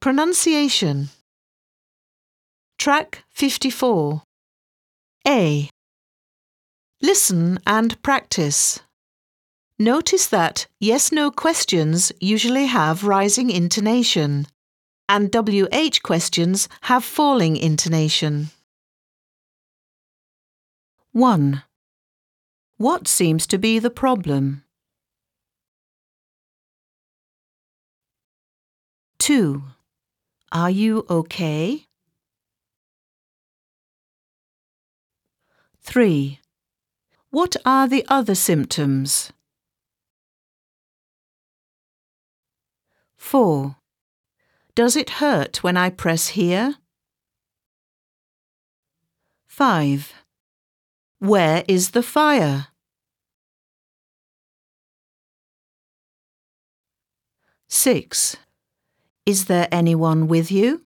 Pronunciation Track 54 A. Listen and practice. Notice that yes no questions usually have rising intonation and WH questions have falling intonation. 1. What seems to be the problem? 2. Are you okay? 3. What are the other symptoms? 4. Does it hurt when I press here? 5. Where is the fire? 6. Is there anyone with you?